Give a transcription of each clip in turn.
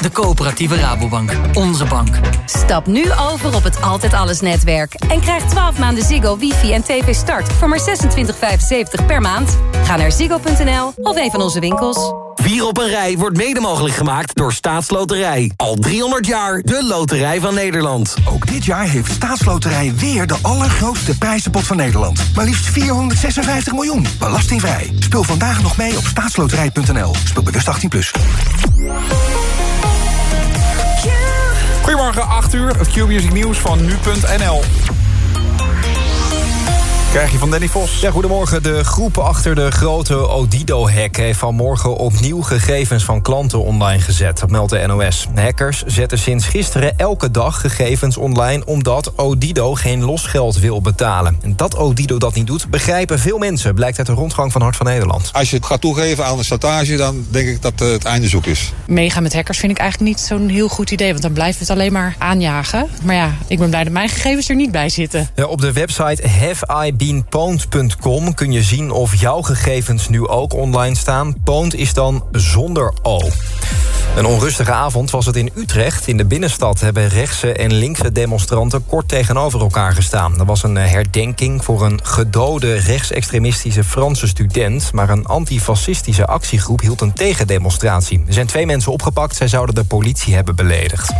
De coöperatieve Rabobank. Onze bank. Stap nu over op het Altijd Alles netwerk. En krijg 12 maanden Ziggo, wifi en tv start voor maar 26,75 per maand. Ga naar ziggo.nl of een van onze winkels. Vier op een rij wordt mede mogelijk gemaakt door Staatsloterij. Al 300 jaar de loterij van Nederland. Ook dit jaar heeft Staatsloterij weer de allergrootste prijzenpot van Nederland. Maar liefst 456 miljoen. Belastingvrij. Speel vandaag nog mee op staatsloterij.nl. Speel bewust 18+. Plus. Goedemorgen, 8 uur. Het Q-music nieuws van nu.nl. Krijg je van Danny Vos. Ja, goedemorgen. De groep achter de grote Odido-hack... heeft vanmorgen opnieuw gegevens van klanten online gezet. Dat meldt de NOS. Hackers zetten sinds gisteren elke dag gegevens online... omdat Odido geen losgeld wil betalen. En dat Odido dat niet doet, begrijpen veel mensen... blijkt uit de rondgang van Hart van Nederland. Als je het gaat toegeven aan de satage... dan denk ik dat het einde zoek is. Meegaan met hackers vind ik eigenlijk niet zo'n heel goed idee... want dan blijven we het alleen maar aanjagen. Maar ja, ik ben blij dat mijn gegevens er niet bij zitten. Ja, op de website Have I beanpwned.com kun je zien of jouw gegevens nu ook online staan. Pwned is dan zonder O. Een onrustige avond was het in Utrecht. In de binnenstad hebben rechtse en linkse demonstranten kort tegenover elkaar gestaan. Er was een herdenking voor een gedode rechtsextremistische Franse student... maar een antifascistische actiegroep hield een tegendemonstratie. Er zijn twee mensen opgepakt, zij zouden de politie hebben beledigd.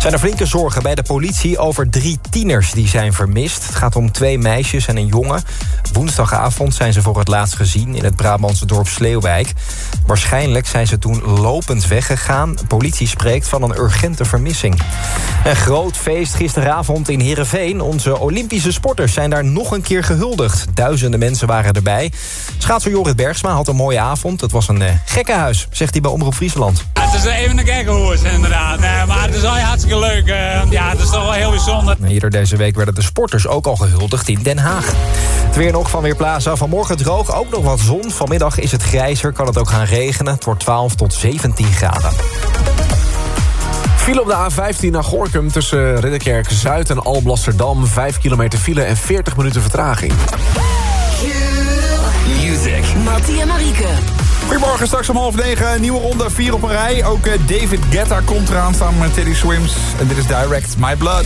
Zijn er flinke zorgen bij de politie over drie tieners die zijn vermist. Het gaat om twee meisjes en een jongen. Woensdagavond zijn ze voor het laatst gezien in het Brabantse dorp Sleeuwijk. Waarschijnlijk zijn ze toen lopend weggegaan. Politie spreekt van een urgente vermissing. Een groot feest gisteravond in Heerenveen. Onze Olympische sporters zijn daar nog een keer gehuldigd. Duizenden mensen waren erbij. Schaatser Jorrit Bergsma had een mooie avond. Het was een uh, gekkenhuis, zegt hij bij Omroep Friesland. Is even een gekkenhuis inderdaad. Nee, maar het is wel hartstikke leuk. Uh, ja, het is toch wel heel bijzonder. Eerder deze week werden de sporters ook al gehuldigd in Den Haag. Het weer nog van Weerplaza. Vanmorgen droog, ook nog wat zon. Vanmiddag is het grijzer, kan het ook gaan regenen. Het wordt 12 tot 17 graden. File op de A15 naar Gorkum tussen Ridderkerk Zuid en Alblasserdam. 5 kilometer file en 40 minuten vertraging. Music. Mattie en Marieke. Goedemorgen, straks om half negen. Nieuwe ronde, vier op een rij. Ook uh, David Guetta komt eraan samen met Teddy Swims. En dit is Direct My Blood.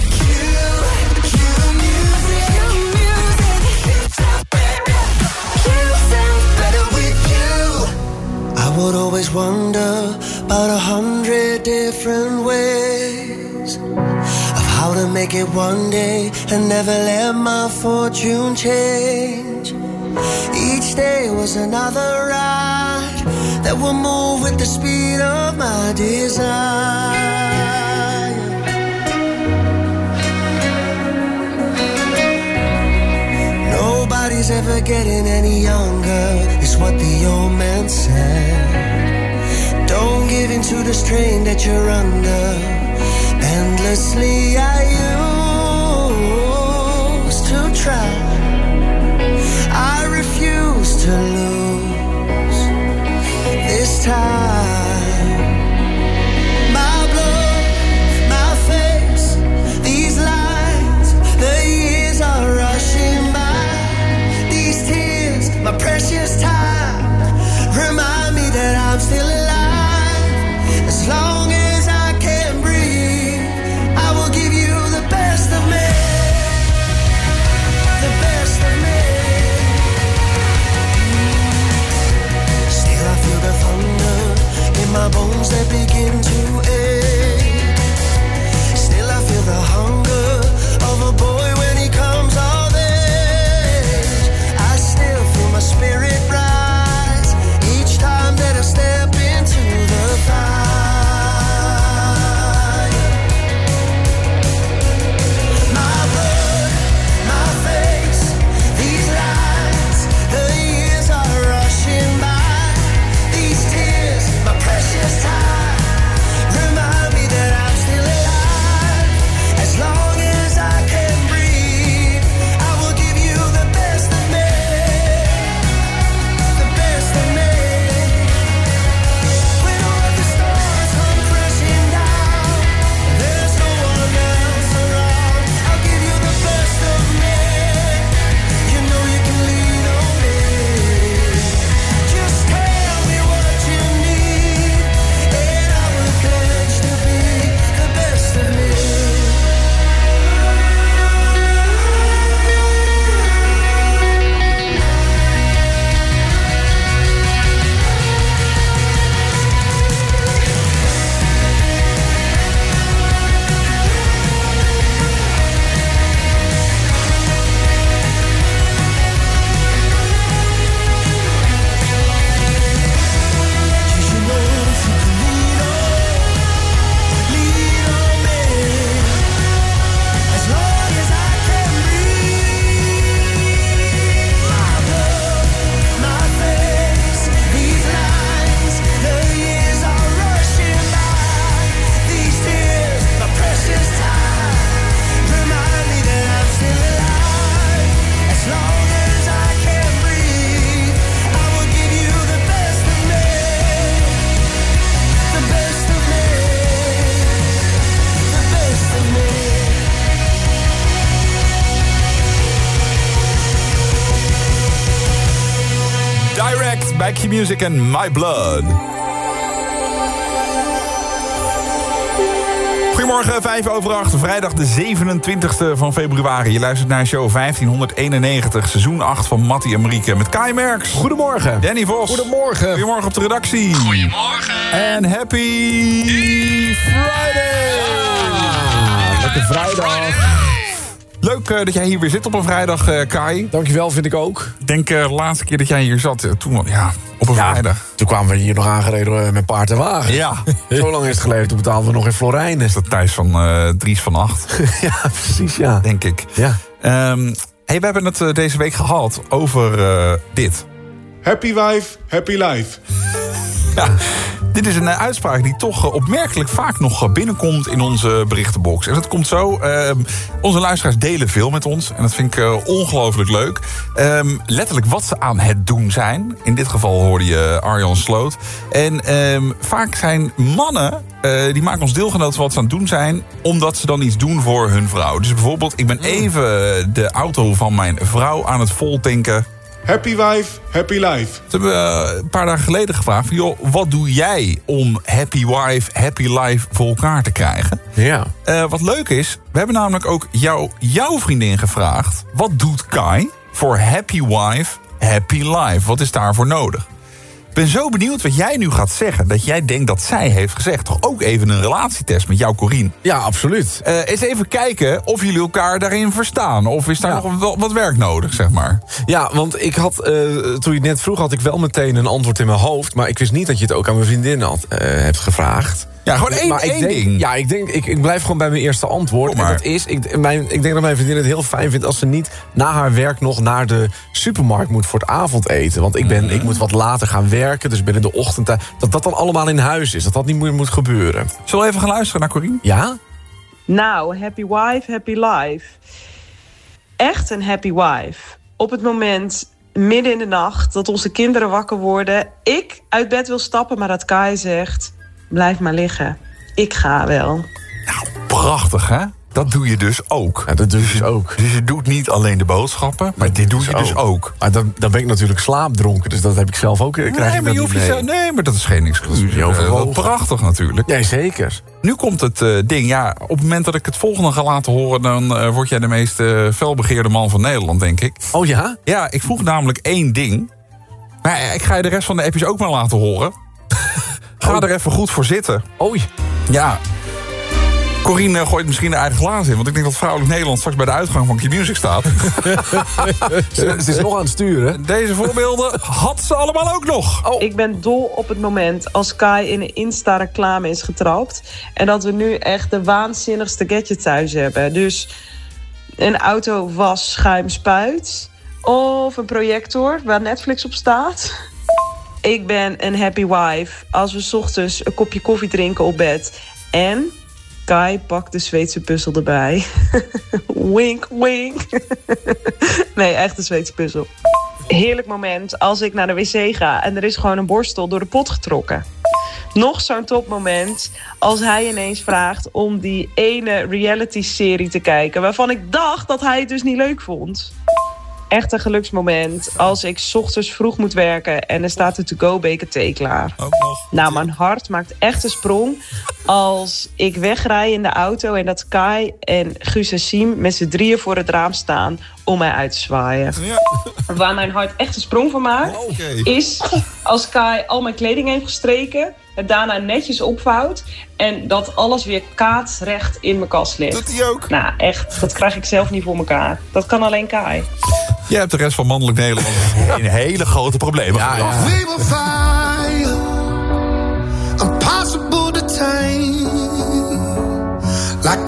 I would always wonder about a hundred different ways of how to make it one day and never let my fortune change. Each day was another ride that will move with the speed of my desire. Nobody's ever getting any younger, is what the old man said. Don't give in to the strain that you're under. Endlessly, I used to try. Precious time, remind me that I'm still alive. As long Music en My Blood. Goedemorgen, 5 over 8, vrijdag de 27e van februari. Je luistert naar show 1591, seizoen 8 van Mattie en Marieke met Kai Merks. Goedemorgen. Danny Vos. Goedemorgen. Goedemorgen op de redactie. Goedemorgen. En happy Friday. Lekker vrijdag. Leuk eh, dat jij hier weer zit op een vrijdag, eh, Kai. Dankjewel, vind ik ook. Ik denk eh, de laatste keer dat jij hier zat, toen, ja, op een vrijdag. Toen kwamen we hier nog aangereden met paard en wagen. Ja. Zo lang is het geleden, toen betaalden we nog in Florijnen. Is dat Thijs van eh, Dries van Acht, ja, precies, ja. denk ik. Ja. Ehm, hey, we hebben het deze week gehad over eh, dit. Happy wife, happy life. Ja, dit is een eh, uitspraak die toch eh, opmerkelijk vaak nog eh, binnenkomt in onze berichtenbox. En dat komt zo. ehm, onze luisteraars delen veel met ons. En dat vind ik ongelooflijk leuk. Ehm, letterlijk wat ze aan het doen zijn. In dit geval hoorde je Arjan Sloot. En ehm, vaak zijn mannen. die maken ons deelgenoot van wat ze aan het doen zijn. Omdat ze dan iets doen voor hun vrouw. Dus bijvoorbeeld, ik ben even de auto van mijn vrouw aan het voltanken. Happy wife, happy life. Ze hebben eh, een paar dagen geleden gevraagd... Van, joh, wat doe jij om happy wife, happy life voor elkaar te krijgen? Ja. Eh, wat leuk is, we hebben namelijk ook jou, jouw vriendin gevraagd... wat doet Kai voor happy wife, happy life? Wat is daarvoor nodig? Ik ben zo benieuwd wat jij nu gaat zeggen. Dat jij denkt dat zij heeft gezegd. Toch ook even een relatietest met jou, Corine. Ja, absoluut. Eh, eens even kijken of jullie elkaar daarin verstaan. Of is daar Ja. nog wat, wat werk nodig, zeg maar. Ja, want ik had, eh, toen je het net vroeg, had ik wel meteen een antwoord in mijn hoofd. Maar ik wist niet dat je het ook aan mijn vriendin had, eh, hebt gevraagd. Ja, gewoon één, maar ik één denk, ding. Ja, ik, denk, ik, ik blijf gewoon bij mijn eerste antwoord. En maar. dat is, ik, mijn, ik denk dat mijn vriendin het heel fijn vindt... als ze niet na haar werk nog naar de supermarkt moet voor het avondeten. Want ik, ben, Mhm. ik moet wat later gaan werken, dus binnen de ochtend... Dat dat dan allemaal in huis is, dat dat niet meer moet gebeuren. Zullen we even gaan luisteren naar Corine? Ja? Nou, happy wife, happy life. Echt een happy wife. Op het moment, midden in de nacht, dat onze kinderen wakker worden... ik uit bed wil stappen, maar dat Kai zegt... blijf maar liggen. Ik ga wel. Prachtig, hè? Dat doe je dus ook. Ja, dat doe ik dus ook. Dus je doet niet alleen de boodschappen, maar dit doe je dus ook. Maar dan, dan ben ik natuurlijk slaapdronken, dus dat heb ik zelf ook. Krijg Nee, ik maar, je hoeft je nee, maar dat is geen excuus. Eh, wel prachtig natuurlijk. Nee, zeker. Nu komt het eh, ding. Ja, op het moment dat ik het volgende ga laten horen... dan eh, word jij de meest eh, felbegeerde man van Nederland, denk ik. Oh ja? Ja, ik vroeg namelijk één ding. Maar ik ga je de rest van de appjes ook maar laten horen. Ga er even goed voor zitten. Oei. Ja. Corine eh, gooit misschien de eigen glazen in. Want ik denk dat vrouwelijk Nederland straks bij de uitgang van Q-Music staat. Ze, ze is nog aan het sturen. Deze voorbeelden had ze allemaal ook nog. Ik ben dol op het moment als Kai in een Insta-reclame is getrapt. En dat we nu echt de waanzinnigste gadget thuis hebben. Dus een auto was schuim spuit. Of een projector waar Netflix op staat. Ik ben een happy wife als we ochtends een kopje koffie drinken op bed. En Kai pakt de Zweedse puzzel erbij. wink, wink. nee, echt een Zweedse puzzel. Heerlijk moment als ik naar de wc ga en er is gewoon een borstel door de pot getrokken. Nog zo'n topmoment als hij ineens vraagt om die ene reality-serie te kijken... waarvan ik dacht dat hij het dus niet leuk vond. Echt een geluksmoment als ik 's ochtends vroeg moet werken... en er staat de to-go-beker thee klaar. Nou, mijn hart maakt echt een sprong als ik wegrij in de auto... en dat Kai en Guus en Siem met z'n drieën voor het raam staan om mij uit te zwaaien. Waar mijn hart echt een sprong van maakt... is als Kai al mijn kleding heeft gestreken... het daarna netjes opvouwt... en dat alles weer kaatsrecht in mijn kast ligt. Doet hij ook? Nou, echt, dat krijg ik zelf niet voor elkaar. Dat kan alleen Kai. Jij hebt de rest van mannelijk Nederland in hele grote problemen gebracht. We will find impossible to tame, like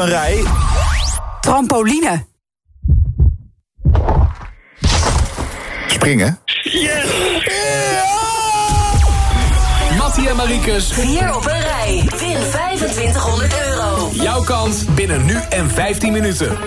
een rij. Trampoline. Springen. Mattie en Mariekes. Vier op een rij. Win 2500 euro. Jouw kans binnen nu en 15 minuten.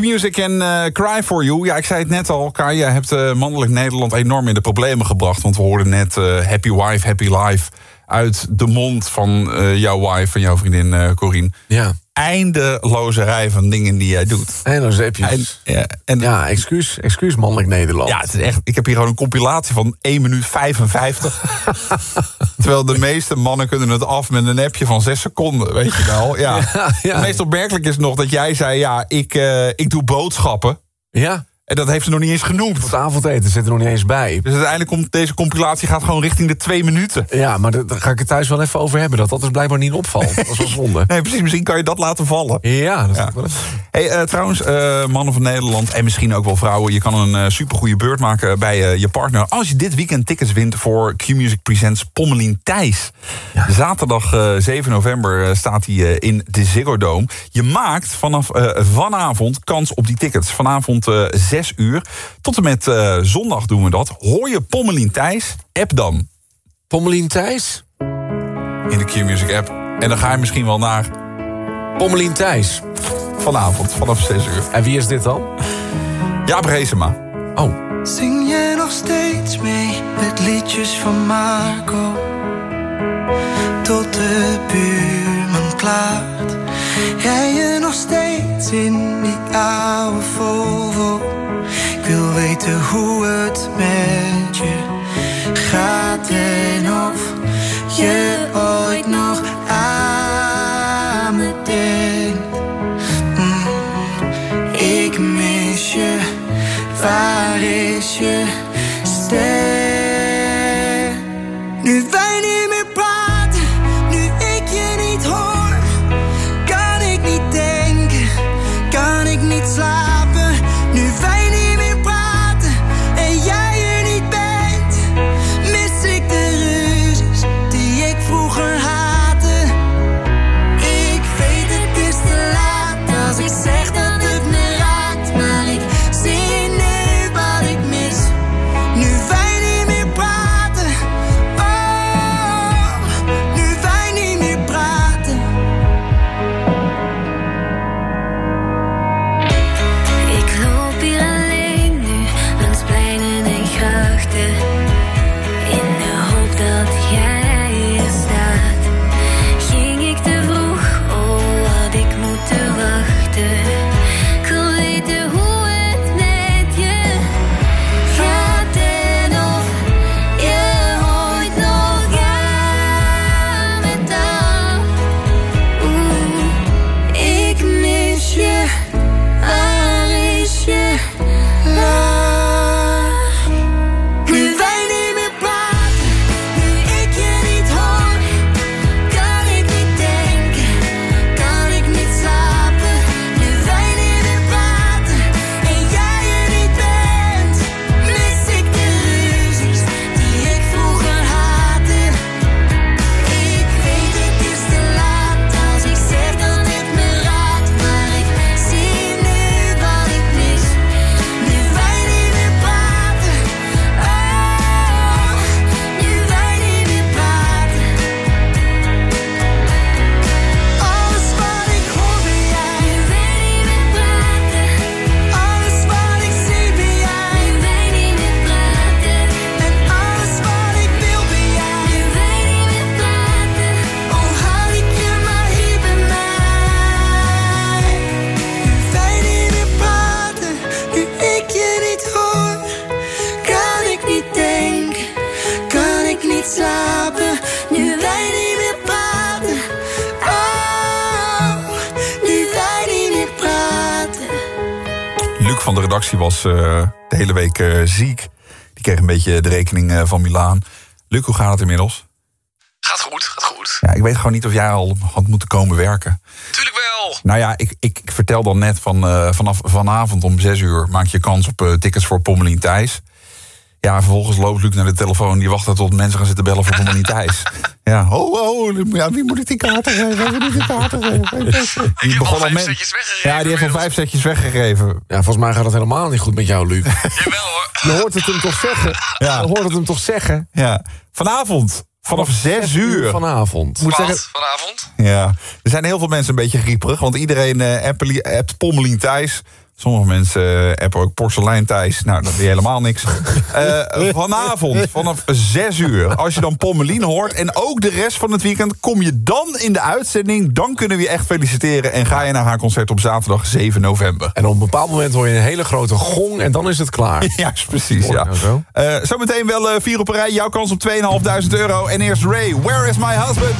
Music en eh, Cry For You. Ja, ik zei het net al, Kai, jij hebt eh, mannelijk Nederland enorm in de problemen gebracht. Want we hoorden net eh, Happy Wife, Happy Life uit de mond van jouw wife, van jouw vriendin Corine. Ja. Eindeloze rij van dingen die jij doet. Eindeloze appjes. ja, en, ja, excuus, excuus mannelijk Nederland. Ja, het is echt, ik heb hier gewoon een compilatie van 1 minuut 55. Terwijl de meeste mannen kunnen het af met een appje van 6 seconden, weet je wel. Ja. Ja, ja. Het meest opmerkelijk is nog dat jij zei, ja, ik, eh, ik doe boodschappen. Ja. En dat heeft ze nog niet eens genoemd. Het avondeten zit er nog niet eens bij. Dus uiteindelijk komt deze compilatie gaat gewoon richting de twee minuten. Ja, maar daar ga ik het thuis wel even over hebben. Dat dat dus blijkbaar niet opvalt. Dat is wel zonde. nee, precies. Misschien kan je dat laten vallen. Ja, dat ja. wel. Hey, eh, trouwens, eh, mannen van Nederland en misschien ook wel vrouwen... je kan een eh, supergoeie beurt maken bij je partner... als je dit weekend tickets wint voor Q-Music Presents Pommelien Thijs. Zaterdag 7 november staat hij in de Ziggo Dome. Je maakt vanaf vanavond kans op die tickets. Vanavond 7 zes uur. Tot en met uh, zondag doen we dat. Hoor je Pommelien Thijs? App dan. Pommelien Thijs? In de Q-Music app. En dan ga je misschien wel naar... Pommelien Thijs. Vanavond, vanaf zes uur. En wie is dit dan? Jaap Brezema. Oh. Zing je nog steeds mee met liedjes van Marco? Tot de buurman klaart. Jij je nog steeds in die oude vogel. Weten hoe het met je gaat en of je ooit nog beetje de rekening eh, van Milaan. Luc, hoe gaat het inmiddels? Gaat goed, gaat goed. Ja, ik weet gewoon niet of jij al had moeten komen werken. Tuurlijk wel. Nou ja, ik, ik, ik vertel dan net van eh, vanaf vanavond om 6 uur maak je kans op eh, tickets voor Pommelien Thijs. Ja, vervolgens loopt Luc naar de telefoon. Die wacht tot mensen gaan zitten bellen voor Pommelien Thijs. Ja, oh, oh, ja, wie moet ik die kaarten geven? Wie moet ik die kaarten geven? Die begon al met- Ja, die heeft al vijf setjes weggegeven. Ja, volgens mij gaat het helemaal niet goed met jou, Luc. Je hoort het hem toch zeggen? Ja. Je hoort het hem toch zeggen? Ja, vanavond. Vanaf zes uur. Vanavond. Moet zeggen, vanavond? Ja, er zijn heel veel mensen een beetje grieperig. Want iedereen eh appeli- appt Pommelien Thijs. Sommige mensen appen ook Porselein Thijs. Nou, dat je helemaal niks. Eh, vanavond vanaf 6 uur. Als je dan Pommelien hoort en ook de rest van het weekend... kom je dan in de uitzending. Dan kunnen we je echt feliciteren. En ga je naar haar concert op zaterdag 7 november. En op een bepaald moment hoor je een hele grote gong en dan is het klaar. Juist, precies, ja. nou? Eh, zometeen wel eh, vier op een rij. Jouw kans op 2.500 euro. En eerst Ray, Where is my husband?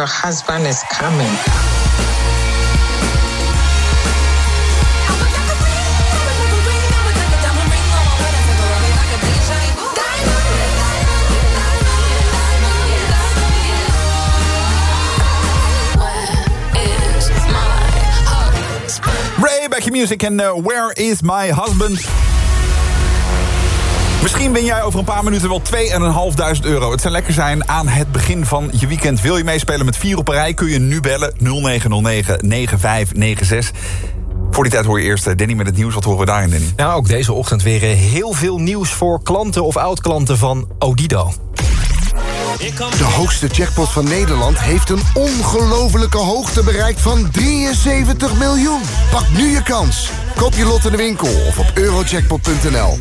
Your husband is coming. Ray, your music and eh, Where is my husband? Misschien win jij over een paar minuten wel 2.500 euro. Het zou lekker zijn aan het begin van je weekend. Wil je meespelen met vier op een rij? Kun je nu bellen 0909 9596. Voor die tijd hoor je eerst eh, Danny met het nieuws. Wat horen we daarin, Danny? Nou, ook deze ochtend weer eh, heel veel nieuws voor klanten of oud-klanten van Odido. De hoogste jackpot van Nederland heeft een ongelofelijke hoogte bereikt van 73 miljoen. Pak nu je kans. Koop je lot in de winkel of op eurojackpot.nl.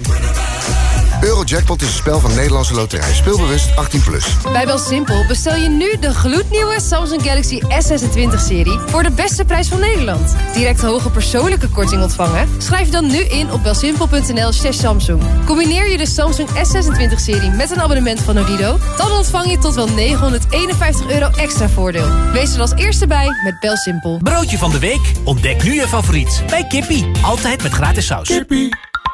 Eurojackpot is een spel van Nederlandse Loterij. Speelbewust 18+. Plus. Bij BelSimpel bestel je nu de gloednieuwe Samsung Galaxy S26-serie... voor de beste prijs van Nederland. Direct hoge persoonlijke korting ontvangen? Schrijf je dan nu in op belsimpel.nl slash Samsung. Combineer je de Samsung S26-serie met een abonnement van Odido... dan ontvang je tot wel 951 euro extra voordeel. Wees er als eerste bij met BelSimpel. Broodje van de week? Ontdek nu je favoriet bij Kippie. Altijd met gratis saus.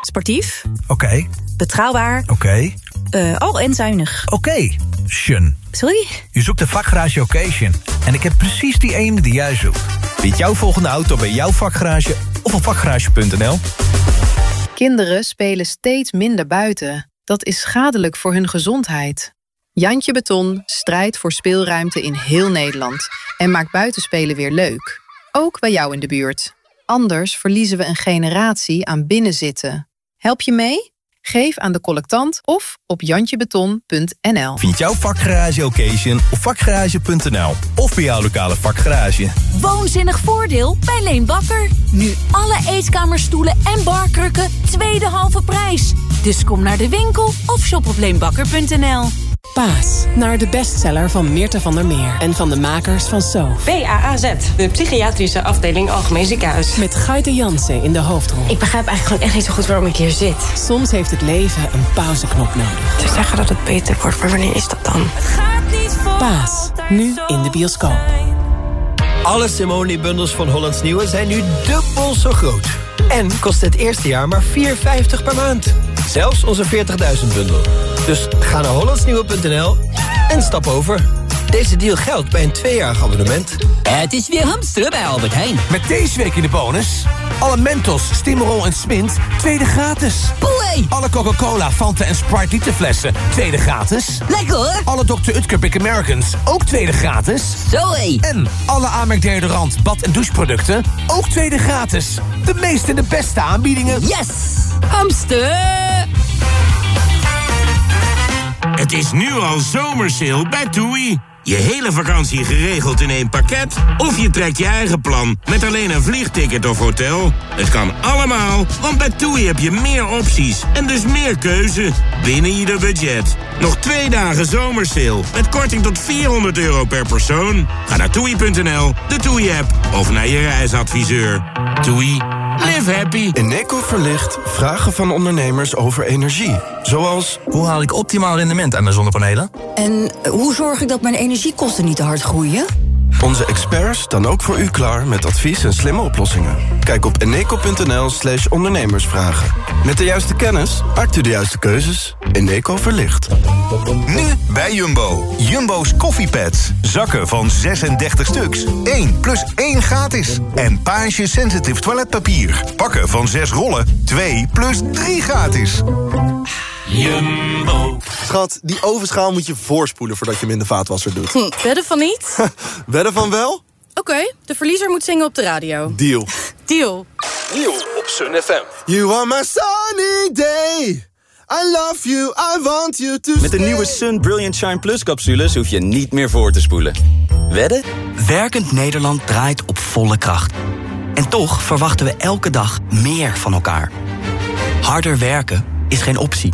Sportief, Oké, betrouwbaar, oké, eh, oh en zuinig. oké. Shun. Sorry? Je zoekt de vakgarage Occasion. En ik heb precies die ene die jij zoekt. Vind jouw volgende auto bij jouw vakgarage of op vakgarage.nl. Kinderen spelen steeds minder buiten. Dat is schadelijk voor hun gezondheid. Jantje Beton strijdt voor speelruimte in heel Nederland... en maakt buitenspelen weer leuk. Ook bij jou in de buurt. Anders verliezen we een generatie aan binnenzitten. Help je mee? Geef aan de collectant of op jantjebeton.nl. Vind jouw vakgarage Occasion op vakgarage.nl. Of bij jouw lokale vakgarage. Woonzinnig voordeel bij Leen Bakker. Nu alle eetkamerstoelen en barkrukken tweede halve prijs. Dus kom naar de winkel of shop op leenbakker.nl. Paas, naar de bestseller van Meerte van der Meer en van de makers van So. PAAZ, de psychiatrische afdeling Algemeen Ziekenhuis. Met Gaite Jansen in de hoofdrol. Ik begrijp eigenlijk gewoon echt niet zo goed waarom ik hier zit. Soms heeft het leven een pauzeknop nodig. Ze zeggen dat het beter wordt, maar wanneer is dat dan? Paas, nu in de bioscoop. Alle Simone-bundels van Hollands Nieuwe zijn nu dubbel zo groot. En kost het eerste jaar maar 4,50 per maand. Zelfs onze 40.000 bundel. Dus ga naar hollandsnieuwe.nl en stap over. Deze deal geldt bij een tweejarig abonnement. Het is weer hamsteren bij Albert Heijn. Met deze week in de bonus... alle Mentos, Stimmerol en Smint, tweede gratis. Boei! Alle Coca-Cola, Fanta en Sprite literflessen, tweede gratis. Lekker hoor! Alle Dr. Utker Big Americans, ook tweede gratis. Zoé! En alle Amerk deodorant, bad- en doucheproducten, ook tweede gratis. De meeste en de beste aanbiedingen. Yes! Hamster! Het is nu al zomersale bij TUI. Je hele vakantie geregeld in één pakket? Of je trekt je eigen plan met alleen een vliegticket of hotel? Het kan allemaal, want bij TUI heb je meer opties en dus meer keuze binnen ieder budget. Nog twee dagen zomersale met korting tot 400 euro per persoon. Ga naar toei.nl, de TUI-app of naar je reisadviseur. TUI, live happy. Eneco verlicht vragen van ondernemers over energie. Zoals... Hoe haal ik optimaal rendement aan mijn zonnepanelen? En hoe zorg ik dat mijn energiekosten niet te hard groeien? Onze experts dan ook voor u klaar met advies en slimme oplossingen. Kijk op eneco.nl slash ondernemersvragen. Met de juiste kennis maakt u de juiste keuzes. Eneco verlicht. Nu bij Jumbo. Jumbo's koffiepads. Zakken van 36 stuks. 1 plus 1 gratis. En Page Sensitive toiletpapier. Pakken van 6 rollen. 2 plus 3 gratis. Jumbo. Schat, die ovenschaal moet je voorspoelen voordat je hem in de vaatwasser doet. Hm, wedden van niet? Wedden van wel? Oké, de verliezer moet zingen op de radio. Deal. Deal. Deal op Sun FM. You are my sunny day. I love you, I want you to Met de nieuwe Sun Brilliant Shine Plus capsules hoef je niet meer voor te spoelen. Wedden? Werkend Nederland draait op volle kracht. En toch verwachten we elke dag meer van elkaar. Harder werken is geen optie.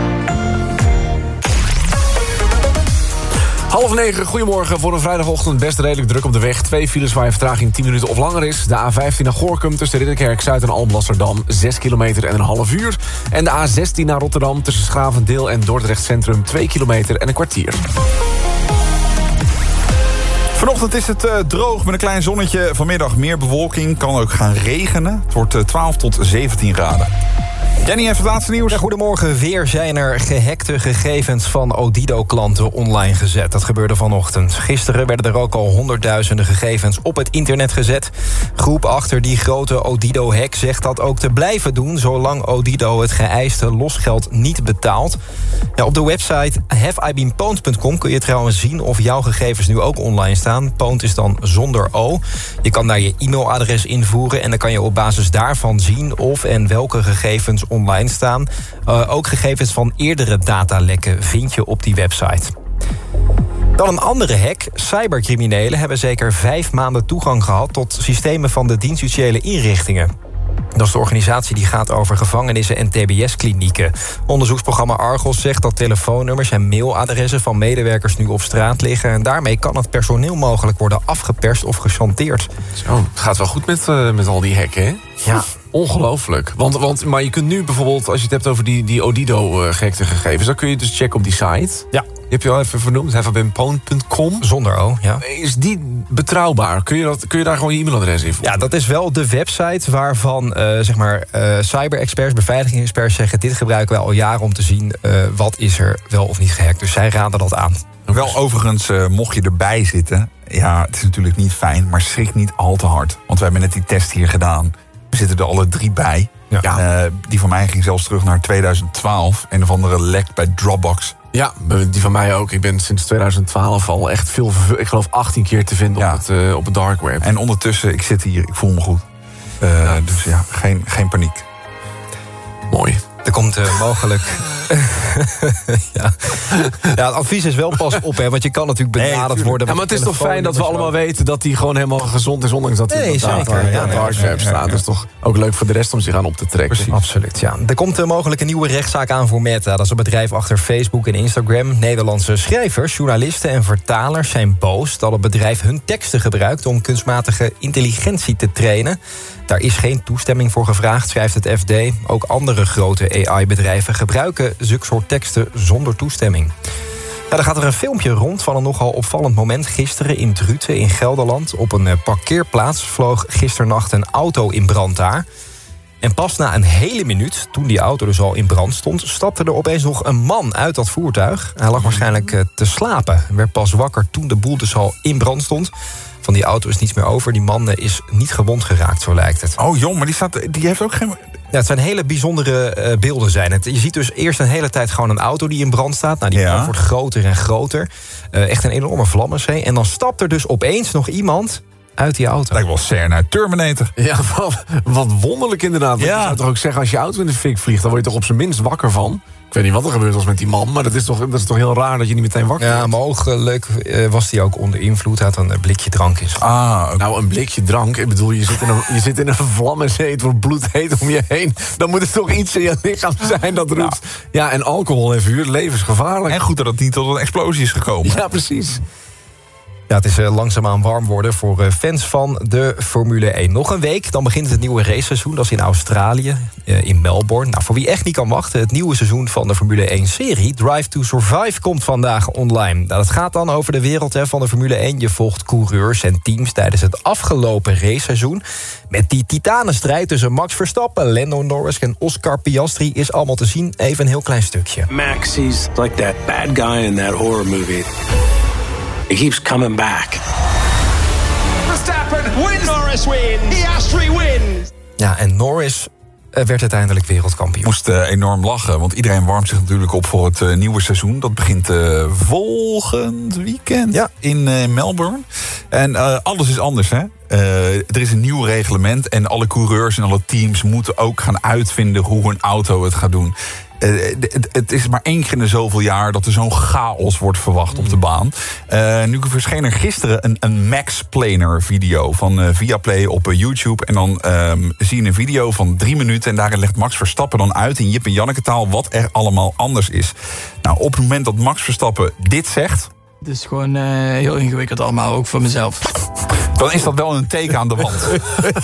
Half negen, goedemorgen. Voor een vrijdagochtend best redelijk druk op de weg. Twee files waar je vertraging 10 minuten of langer is. De A15 naar Gorkum tussen Ridderkerk, Zuid en Alblasserdam. 6 kilometer en een half uur. En de A16 naar Rotterdam tussen Schavendeel en Dordrecht Centrum. 2 kilometer en een kwartier. Vanochtend is het uh, droog met een klein zonnetje. Vanmiddag meer bewolking, kan ook gaan regenen. Het wordt uh, 12 tot 17 graden. Jenny heeft het laatste nieuws. Goedemorgen. Weer zijn er gehackte gegevens van Odido-klanten online gezet. Dat gebeurde vanochtend. Gisteren werden er ook al honderdduizenden gegevens op het internet gezet. Groep achter die grote Odido-hack zegt dat ook te blijven doen... zolang Odido het geëiste losgeld niet betaalt. Ja, op de website haveibeenpwned.com kun je trouwens zien... of jouw gegevens nu ook online staan. Pwned is dan zonder O. Je kan daar je e-mailadres invoeren... en dan kan je op basis daarvan zien of en welke gegevens online staan. Uh, ook gegevens van eerdere datalekken vind je op die website. Dan een andere hack. Cybercriminelen hebben zeker vijf maanden toegang gehad... tot systemen van de dienstjudiciële inrichtingen. Dat is de organisatie die gaat over gevangenissen en tbs-klinieken. Onderzoeksprogramma Argos zegt dat telefoonnummers en mailadressen van medewerkers nu op straat liggen. En daarmee kan het personeel mogelijk worden afgeperst of gechanteerd. Zo, het gaat wel goed met, uh, met al die hacken, hè? Ja. Ongelooflijk. Want, want, maar je kunt nu bijvoorbeeld, als je het hebt over die, die Odido-gekte gegevens... dan kun je dus checken op die site. Ja. Die heb je al even vernoemd, havebenpoon.com. Zonder O, ja. Is die betrouwbaar? Kun je, dat, kun je daar gewoon je e-mailadres in voeren? Ja, dat is wel de website waarvan uh, zeg maar, uh, cyber-experts, beveiligingsexperts zeggen... dit gebruiken wij al jaren om te zien uh, wat is er wel of niet gehackt. Dus zij raden dat aan. Wel overigens, uh, mocht je erbij zitten... ja, het is natuurlijk niet fijn, maar schrik niet al te hard. Want we hebben net die test hier gedaan. We zitten er alle drie bij. Ja. Ja, uh, die van mij ging zelfs terug naar 2012. Een of andere lek bij Dropbox. Ja, die van mij ook. Ik ben sinds 2012 al echt veel, ik geloof 18 keer te vinden Ja. op, het, uh, op het dark web. En ondertussen, ik zit hier, ik voel me goed. Uh, dus ja, geen, geen paniek. Mooi. Er komt uh, mogelijk. ja. ja, het advies is wel pas op, hè, want je kan natuurlijk benaderd Nee, worden. Ja, maar het is toch fijn dat we allemaal weten dat hij gewoon helemaal gezond is, ondanks dat hij Nee, op dat zeker. data- Ja, staat. Dat is toch ook leuk voor de rest om zich aan op te trekken. Absoluut, ja. Er komt uh, mogelijk een nieuwe rechtszaak aan voor Meta. Dat is het bedrijf achter Facebook en Instagram. Nederlandse schrijvers, journalisten en vertalers zijn boos... dat het bedrijf hun teksten gebruikt om kunstmatige intelligentie te trainen. Daar is geen toestemming voor gevraagd, schrijft het FD. Ook andere grote AI-bedrijven gebruiken zulke soort teksten zonder toestemming. Ja, dan gaat er een filmpje rond van een nogal opvallend moment gisteren in Druten in Gelderland. Op een eh, parkeerplaats vloog gisternacht een auto in brand daar. En pas na een hele minuut, toen die auto dus al in brand stond... stapte er opeens nog een man uit dat voertuig. Hij lag waarschijnlijk eh, te slapen. Werd pas wakker toen de boel dus al in brand stond. Van die auto is niets meer over. Die man eh, is niet gewond geraakt, zo lijkt het. Oh jong, maar die, staat, die heeft ook geen... Ja, het zijn hele bijzondere eh, beelden zijn het. Je ziet dus eerst een hele tijd gewoon een auto die in brand staat. Nou, die Ja. brand wordt groter en groter. Eh, echt een enorme vlammenzee. En dan stapt er dus opeens nog iemand uit die auto. Lijkt wel Cern uit Terminator. Ja, wat, wat wonderlijk inderdaad. Ja. Je zou toch ook zeggen, als je auto in de fik vliegt... dan word je toch op zijn minst wakker van? Ik weet niet wat er gebeurd was met die man... maar dat is toch, dat is toch heel raar dat je niet meteen wakker Ja, mogelijk eh, was hij ook onder invloed. Hij had een eh, blikje drank in zijn Ah, Nou, een blikje drank. Ik bedoel, je zit in een, je zit in een vlammenzee. Het wordt bloedheet om je heen. Dan moet er toch iets in je lichaam zijn dat roept. Ja, en alcohol en vuur, levensgevaarlijk. en goed dat het niet tot een explosie is gekomen. Ja, precies. Het is eh, langzaamaan warm worden voor eh, fans van de Formule 1. Nog een week, dan begint het nieuwe raceseizoen. Dat is in Australië, eh, in Melbourne. Nou, voor wie echt niet kan wachten... het nieuwe seizoen van de Formule 1-serie... Drive to Survive komt vandaag online. Nou, dat gaat dan over de wereld hè, van de Formule 1. Je volgt coureurs en teams tijdens het afgelopen raceseizoen. Met die titanenstrijd tussen Max Verstappen, Lando Norris... en Oscar Piastri is allemaal te zien. Even een heel klein stukje. Max, he's like that bad guy in that horror movie. He keeps coming back. Verstappen wins. Norris win. Piastri wins. Ja, en Norris eh, werd uiteindelijk wereldkampioen. moest eh, enorm lachen, want iedereen warmt zich natuurlijk op voor het eh, nieuwe seizoen. Dat begint eh, volgend weekend Ja. in eh, Melbourne. En eh, alles is anders, hè? eh, er is een nieuw reglement en alle coureurs en alle teams moeten ook gaan uitvinden hoe hun auto het gaat doen. Eh, het, is maar één keer in de zoveel jaar dat er zo'n chaos wordt verwacht op de baan. Eh, nu verscheen er gisteren een, een Max Planer video van eh, Viaplay op YouTube. En dan ehm, zie je een video van drie minuten. En daarin legt Max Verstappen dan uit in Jip en Janneke taal wat er allemaal anders is. Nou, op het moment dat Max Verstappen dit zegt. Het is gewoon eh, heel ingewikkeld allemaal, ook voor mezelf. Dan is dat wel een teken aan de wand.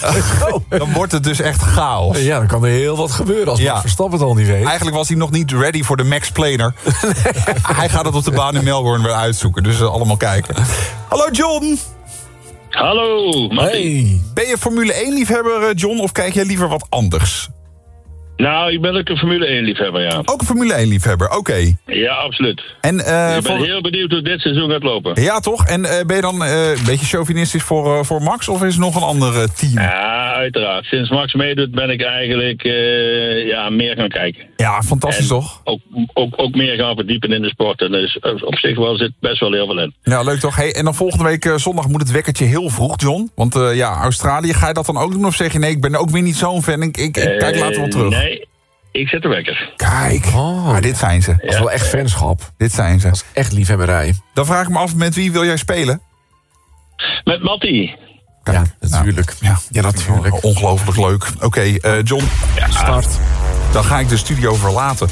dan wordt het dus echt chaos. Ja, dan kan er heel wat gebeuren als Ja. Max Verstappen het al niet weet. Eigenlijk was hij nog niet ready voor de Max Planer. hij gaat het op de baan in Melbourne weer uitzoeken. Dus eh, allemaal kijken. Hallo John. Hallo, Hey. Ben je Formule 1-liefhebber, eh, John? Of kijk jij liever wat anders? Nou, ik ben ook een Formule 1 liefhebber, ja. Ook een Formule 1-liefhebber, oké. Ja, absoluut. En, eh, ik ben voor- heel benieuwd hoe dit seizoen gaat lopen. Ja, toch? En eh, ben je dan eh, een beetje chauvinistisch voor, voor Max? Of is er nog een ander team? Ja, uiteraard. Sinds Max meedoet ben ik eigenlijk ja, meer gaan kijken. Ja, fantastisch En toch? Ook, ook, ook meer gaan verdiepen in de sport. En dus op zich wel zit best wel heel veel in. Ja, leuk toch? Hey, en dan volgende week zondag moet het wekkertje heel vroeg, John. Want ja, Australië, ga je dat dan ook doen? Of zeg je nee, ik ben ook weer niet zo'n fan. Ik, ik, ik kijk later wel terug. Nee, ik zet de wekker. Kijk, maar dit zijn ze. Dat is wel echt fanschap. Dit zijn ze. Echt liefhebberij. Dan vraag ik me af, met wie wil jij spelen? Met Matty. Ja, natuurlijk. Ja, Ja, natuurlijk. Ongelooflijk leuk. Oké, eh, John, Start. dan ga ik de studio verlaten.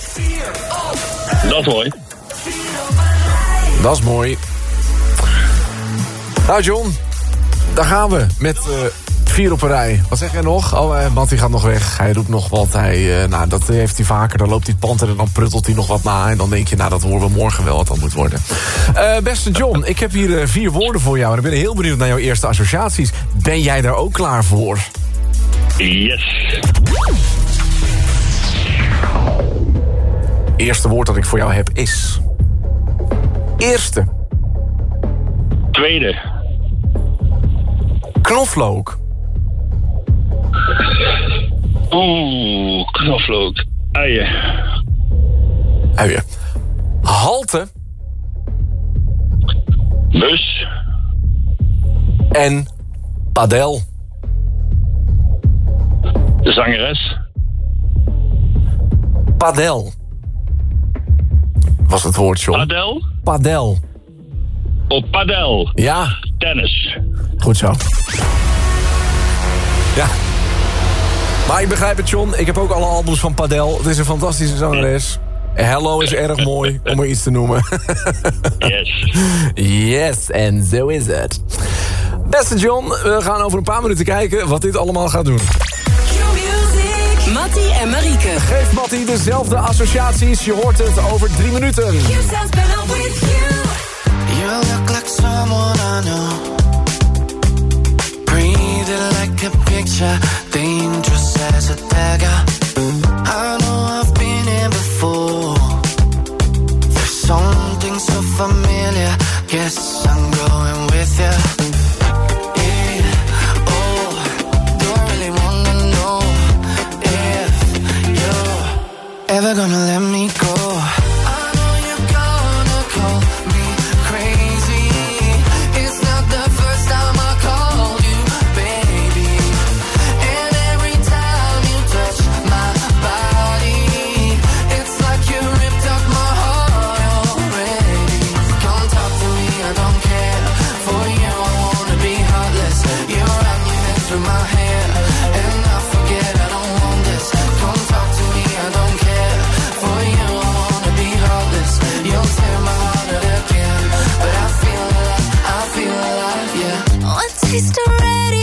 Dat is mooi. Dat is mooi. Nou, John. Daar gaan we. Met eh, vier op een rij. Wat zeg jij nog? Oh, eh Mattie gaat nog weg. Hij roept nog wat. Hij, eh, nou, dat heeft hij vaker. Dan loopt hij het pand en dan prutelt hij nog wat na. En dan denk je, nou, dat horen we morgen wel wat dat moet worden. Eh, beste John, ik heb hier vier woorden voor jou. En ik ben heel benieuwd naar jouw eerste associaties. Ben jij daar ook klaar voor? Yes. Eerste woord dat ik voor jou heb is... Eerste. Tweede. Knoflook. Oeh, knoflook. Uien. Uien. Halte. Bus. En padel. De zangeres. Padel. Was het woord, John? Padel. Padel. Op padel. Ja, Tennis. goed zo. Ja. Maar ik begrijp het, John. Ik heb ook alle albums van Padel. Het is een fantastische zangeres. Hello is erg mooi, om er iets te noemen. Yes. Yes, en zo is het. Beste John, we gaan over een paar minuten kijken wat dit allemaal gaat doen. Mattie en Marieke. Geef Mattie dezelfde associaties. Je hoort het over drie minuten. You look like someone I know. Like a picture, dangerous as a dagger. I know I've been here before. There's something so familiar. Guess I'm going with you. Oh, do I really wanna know if you're ever gonna let ready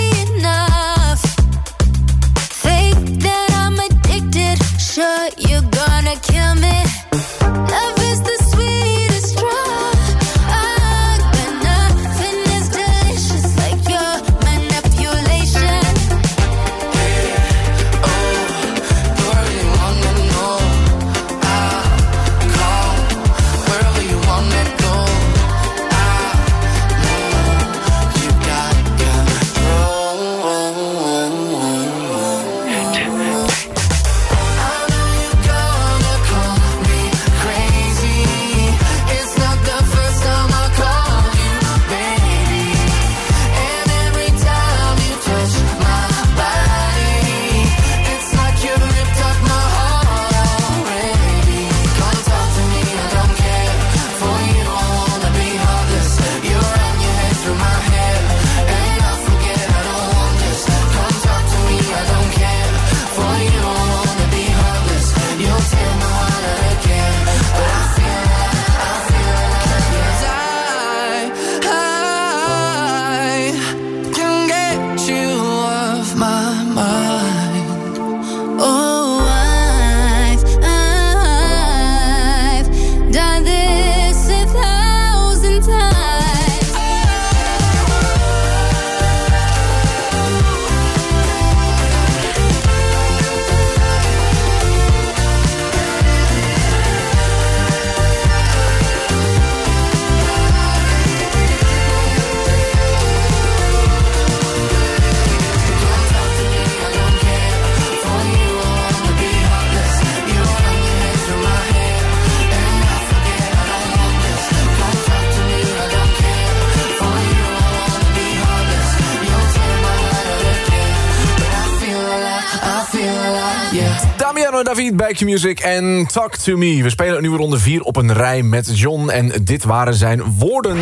David bij Q-Music en Talk To Me. We spelen nu ronde 4 op een rij met John en dit waren zijn woorden.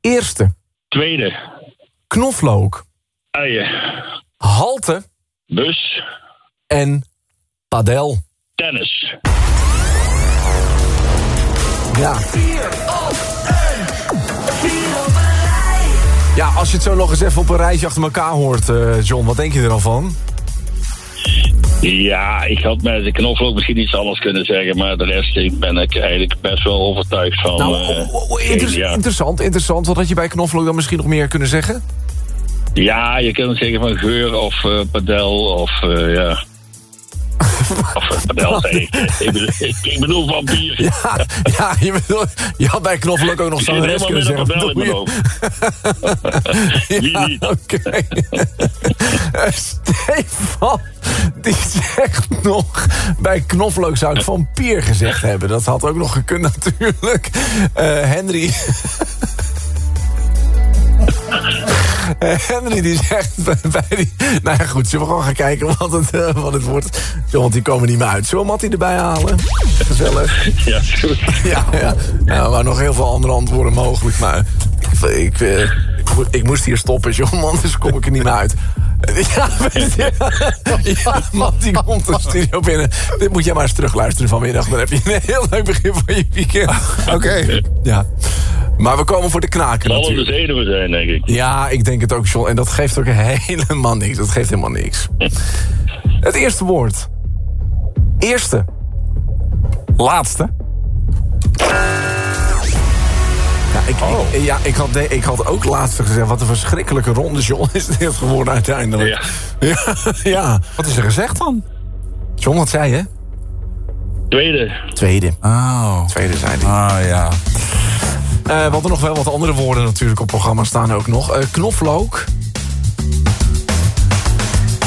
Eerste. Tweede. Knoflook. Uien. Halte. Bus. En padel. Tennis. Ja. Ja, als je het zo nog eens even op een rijtje achter elkaar hoort, eh, John, wat denk je er dan van? Ja, ik had met de knoflook misschien iets anders kunnen zeggen, maar de rest ben ik eigenlijk best wel overtuigd van. Nou, eh, oh, oh, inter- ja. interessant, interessant. Wat had je bij knoflook dan misschien nog meer kunnen zeggen? ja, je kunt zeggen van geur of eh, padel of eh, ja. Of uh, padel, zeg ik. Ik bedoel, ik vampier. Ja, ja je, had bij knoflook ook nog Ik zo'n rest helemaal kunnen met een zeggen. padel in mijn hoofd. oké. Eh, Stefan, die zegt nog... bij knoflook zou ik vampier gezegd hebben. Dat had ook nog gekund natuurlijk. Eh, Henry... Eh, Henry die zegt bij die... Nou ja, goed, zullen we gewoon gaan kijken wat het, eh, wat het wordt. Zo, want die komen niet meer uit. Zullen we Mattie erbij halen? Gezellig. Ja, is goed. Ja, ja. er waren nog heel veel andere antwoorden mogelijk. Maar ik, ik, eh, ik, mo- ik moest hier stoppen, John, want anders kom ik er niet meer uit. Ja, ja, ja, Mattie komt de studio binnen. Dit moet jij maar eens terugluisteren vanmiddag. Dan heb je een heel leuk begin van je weekend. Oké. Ja. Maar we komen voor de knaken Zal op de natuurlijk. zenuwen zijn, denk ik. Ja, ik denk het ook, John. En dat geeft ook helemaal niks. Dat geeft helemaal niks. Het eerste woord. Eerste. Laatste. Ja, ik, ik, ja, ik, had, ik had ook laatste gezegd. Wat een verschrikkelijke ronde, John, is dit geworden uiteindelijk. Ja. Ja, Wat is er gezegd dan? John, wat zei je? Tweede. Tweede. Oh. Tweede zei hij. Ah, ja. Eh, we hadden nog wel wat andere woorden natuurlijk op het programma staan ook nog. Eh, knoflook.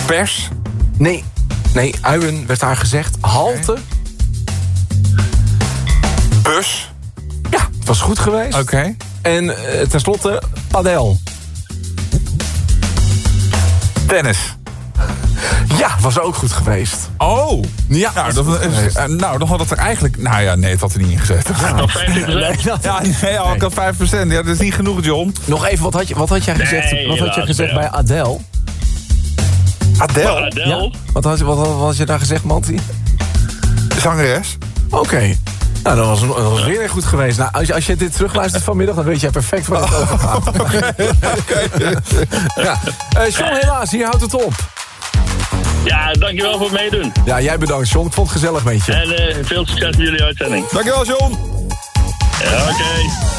Pers. Nee, nee, uien werd daar gezegd. Halte. Bus. Ja, was goed geweest. Oké. En eh, tenslotte, padel. Tennis. Ja, was ook goed geweest. Oh. Ja, Nou, dat, is- geweest. eh, nou, dan had het er eigenlijk... Nou ja, nee, het had er niet in 50 Nee, dat- Ja, nee, ja, ik had 5%. Ja, dat is niet genoeg, John. Nog even, wat had, je, wat had jij gezegd, Nee, wat had jij gezegd ja. bij Adele? Adele. Adel. Wat had, je- wat, wat, wat had je daar gezegd, Manti? Zangeres. Oké. Nou, dat was, dat was weer goed geweest. Nou, als, je, als je dit terugluistert vanmiddag, dan weet jij perfect waar het over gaat. ja. Eh, John, helaas, hier houdt het op. Ja, dankjewel voor het meedoen. Ja, jij bedankt, John. Ik vond het gezellig met je. En eh, veel succes met jullie uitzending. Dankjewel, John. Ja, oké.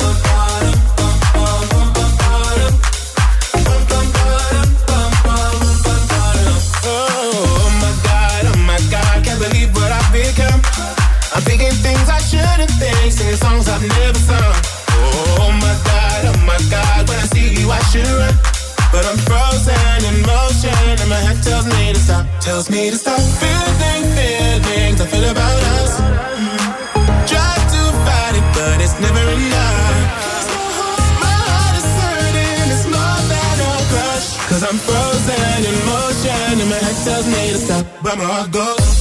I've never sung. Oh my God, oh my God, when I see you I should run. But I'm frozen in motion and my head tells me to stop, tells me to stop. Feeling feelings I feel about us. Try to fight it, but it's never enough. My heart is hurting, it's more than a crush. Cause I'm frozen in motion and my head tells me to stop, but my heart goes.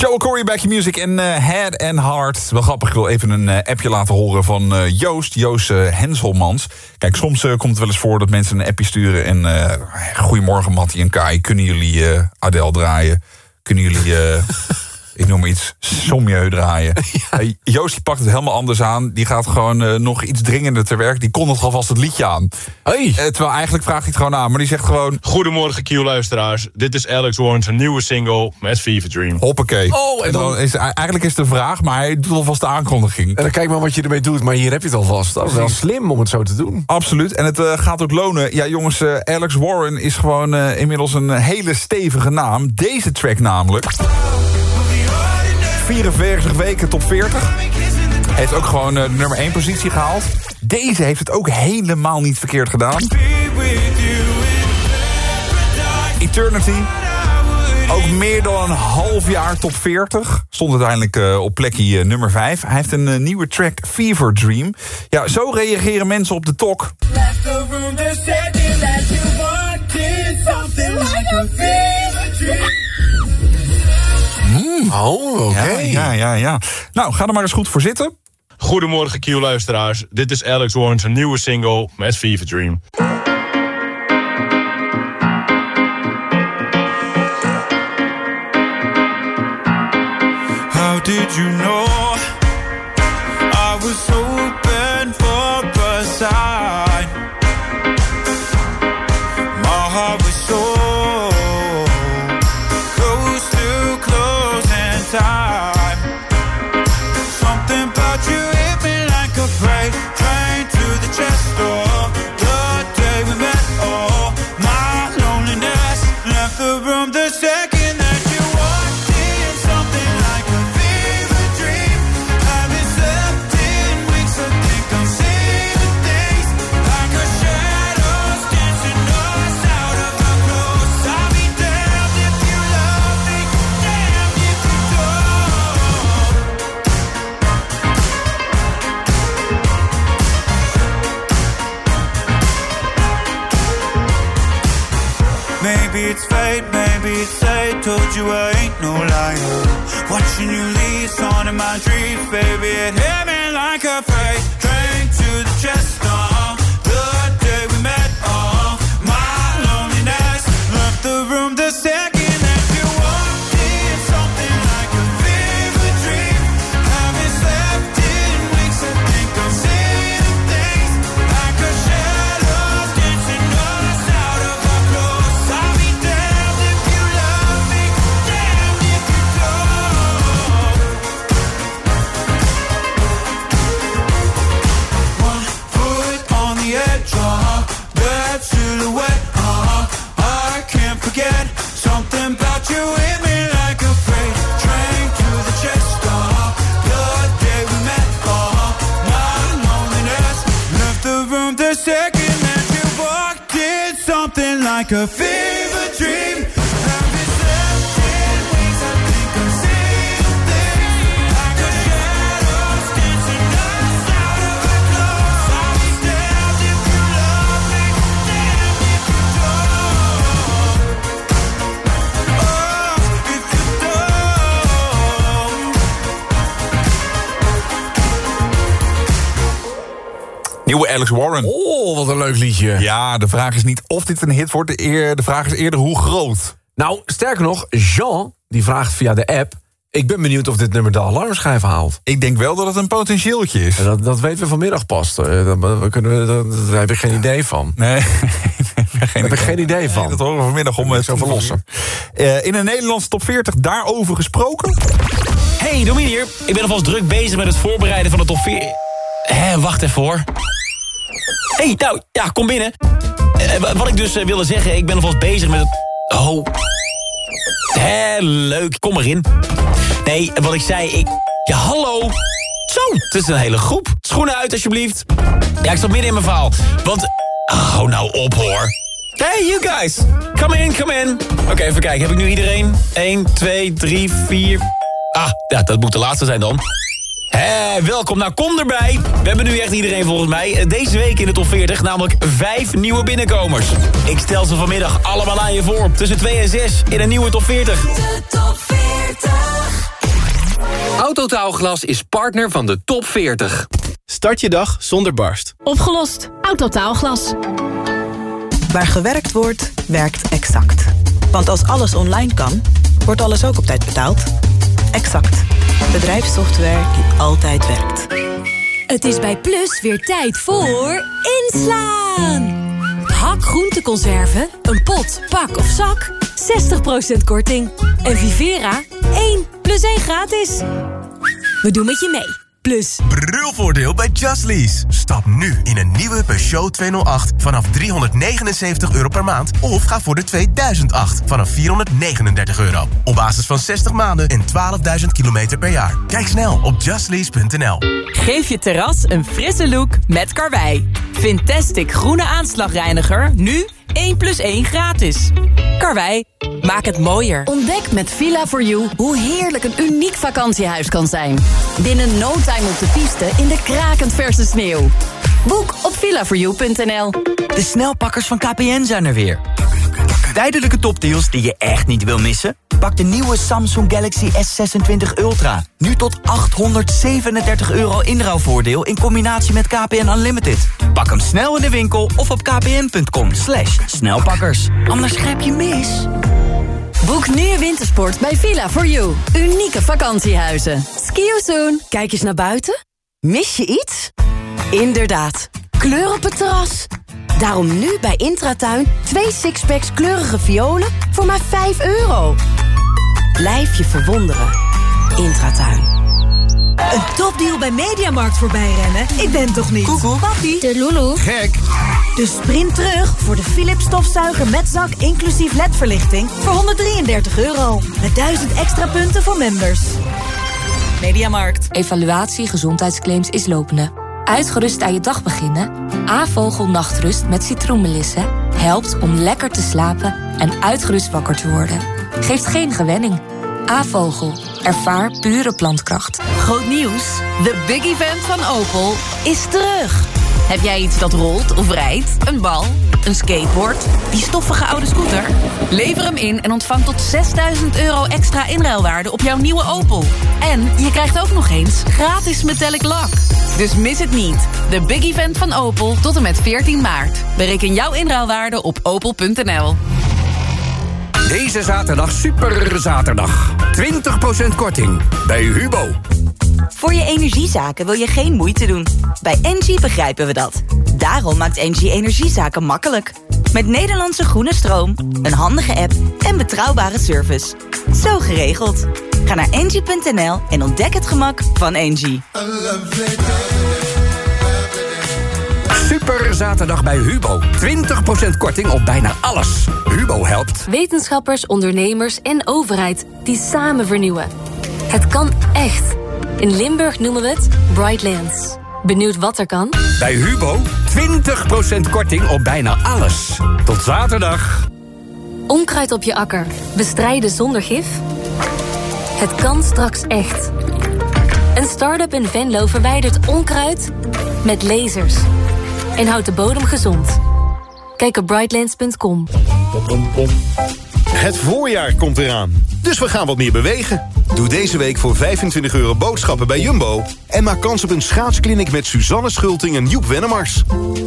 Joel Corey, Back Your Music en eh, Head and Heart. Wel grappig, ik wil even een eh, appje laten horen van eh, Joost, Joost Henselmans. Kijk, soms komt het wel eens voor dat mensen een appje sturen... en goedemorgen Mattie en Kai, kunnen jullie Adele draaien? Kunnen jullie, ik noem iets, Sommieu draaien? Eh, Joost die pakt het helemaal anders aan. Die gaat gewoon eh, nog iets dringender te werk. Die kondigt alvast het liedje aan. Hey. terwijl eigenlijk vraagt hij het gewoon aan, maar die zegt gewoon... Goedemorgen Q-luisteraars. Dit is Alex Warren's nieuwe single met Fever Dream. Hoppakee. Oh, en dan- is, eigenlijk is het een vraag, maar hij doet alvast de aankondiging. En dan kijk maar wat je ermee doet, maar hier heb je het alvast. Dat is wel slim om het zo te doen. Absoluut. En het eh, gaat ook lonen. Ja, jongens, eh, Alex Warren is gewoon eh, inmiddels een hele stevige naam. Deze track namelijk. 44 weken top 40. Heeft ook gewoon eh, de nummer 1 positie gehaald. Deze heeft het ook helemaal niet verkeerd gedaan. Eternity. Ook meer dan een half jaar top 40. Stond uiteindelijk eh, op plekje eh, nummer 5. Hij heeft een nieuwe track, Fever Dream. Ja, zo reageren mensen op de tok. Oh, oké. Ja, ja, ja, ja. Nou, ga er maar eens goed voor zitten. Goedemorgen Q-luisteraars. Dit is Alex Warren's nieuwe single met Fever Dream. How did you know like a fever Nieuwe Alex Warren. Oh, wat een leuk liedje. Ja, de vraag is niet of dit een hit wordt. De, eer- de vraag is eerder hoe groot. Nou, sterker nog, Jean die vraagt via de app... ik ben benieuwd of dit nummer de alarmschijf haalt. Ik denk wel dat het een potentieeltje is. Dat, dat weten we vanmiddag pas. Eh, dat- kunnen, daar heb ik geen idee van. Nee, Daar heb ik geen idee van. dat horen we vanmiddag om het Zo verlossen. Eh, in een Nederlandse top 40 daarover gesproken. Hey, Domien hier. Ik ben alvast druk bezig met het voorbereiden van de top 4. Hé, wacht even hoor. Hey, nou, ja, kom binnen. Eh, wa- wat ik dus eh, wilde zeggen, ik ben alvast bezig met het... Oh. Hé, leuk, kom erin. Nee, wat ik zei, ik... Ja, hallo. Zo, het is een hele groep. Schoenen uit, alsjeblieft. Ja, ik zat midden in mijn verhaal. Want... Hou nou op, hoor. Hey, you guys. Come in, come in. Oké, even kijken. Heb ik nu iedereen? 1, 2, 3, 4... Ah, ja, dat moet de laatste zijn dan. Hé, welkom. Nou, kom erbij. We hebben nu echt iedereen volgens mij. Eh, Deze week in de top 40 namelijk vijf nieuwe binnenkomers. Ik stel ze vanmiddag allemaal aan je voor. Tussen 2 en 6 in een nieuwe top 40. De top 40. Autotaalglas is partner van de top 40. Start je dag zonder barst. Opgelost. Autotaalglas. Waar gewerkt wordt, werkt Exact. Want als alles online kan, wordt alles ook op tijd betaald. Exact. Bedrijfssoftware die altijd werkt. Het is bij Plus weer tijd voor inslaan. Hak groenteconserven, een pot, pak of zak, 60% korting. En Vivera, 1 plus 1 gratis. We doen met je mee. Plus. Brulvoordeel bij Just Lease. Stap nu in een nieuwe Peugeot 208 vanaf 379 euro per maand. Of ga voor de 2008 vanaf 439 euro. Op basis van 60 maanden en 12.000 kilometer per jaar. Kijk snel op justlease.nl. Geef je terras een frisse look met Karwei. Fantastic groene aanslagreiniger, nu 1 plus 1 gratis. Karwei, maak het mooier. Ontdek met villa for you hoe heerlijk een uniek vakantiehuis kan zijn. Binnen no time op de piste in de krakend verse sneeuw. Boek op villaforyou.nl. De snelpakkers van KPN zijn er weer. Tijdelijke topdeals die je echt niet wil missen? Pak de nieuwe Samsung Galaxy S26 Ultra. Nu tot 837 euro inruilvoordeel in combinatie met KPN Unlimited. Pak hem snel in de winkel of op kpn.com slash snelpakkers. Anders grijp je mis. Boek nu wintersport bij Villa for You. Unieke vakantiehuizen. Ski you soon. Kijk eens naar buiten. Mis je iets? Inderdaad. Kleur op het terras. Daarom nu bij Intratuin twee sixpacks kleurige violen voor maar 5 euro. Blijf je verwonderen. Intratuin. Een topdeal bij Mediamarkt voorbij rennen? Ik ben toch niet? Koekoek. Papi. De Lulu. Gek. Dus sprint terug voor de Philips stofzuiger met zak inclusief ledverlichting voor 133 euro. Met 1000 extra punten voor members. Mediamarkt. Evaluatie gezondheidsclaims is lopende. Uitgerust aan je dag beginnen? A-vogel nachtrust met citroenmelissen helpt om lekker te slapen en uitgerust wakker te worden. Geeft geen gewenning. A-vogel. Ervaar pure plantkracht. Groot nieuws. De big event van Opel is terug. Heb jij iets dat rolt of rijdt? Een bal? Een skateboard? Die stoffige oude scooter? Lever hem in en ontvang tot 6000 euro extra inruilwaarde op jouw nieuwe Opel. En je krijgt ook nog eens gratis metallic lak. Dus mis het niet. De big event van Opel tot en met 14 maart. Bereken jouw inruilwaarde op opel.nl. Deze zaterdag super zaterdag. 20% korting bij Hubo. Voor je energiezaken wil je geen moeite doen. Bij Engie begrijpen we dat. Daarom maakt Engie energiezaken makkelijk. Met Nederlandse groene stroom, een handige app en betrouwbare service. Zo geregeld. Ga naar engie.nl en ontdek het gemak van Engie. Super zaterdag bij Hubo. 20% korting op bijna alles. Hubo helpt. Wetenschappers, ondernemers en overheid die samen vernieuwen. Het kan echt. In Limburg noemen we het Brightlands. Benieuwd wat er kan? Bij Hubo 20% korting op bijna alles. Tot zaterdag. Onkruid op je akker. Bestrijden zonder gif? Het kan straks echt. Een start-up in Venlo verwijdert onkruid met lasers. En houdt de bodem gezond. Kijk op brightlands.com. Het voorjaar komt eraan, dus we gaan wat meer bewegen. Doe deze week voor 25 euro boodschappen bij Jumbo... en maak kans op een schaatskliniek met Suzanne Schulting en Joep Wennemars.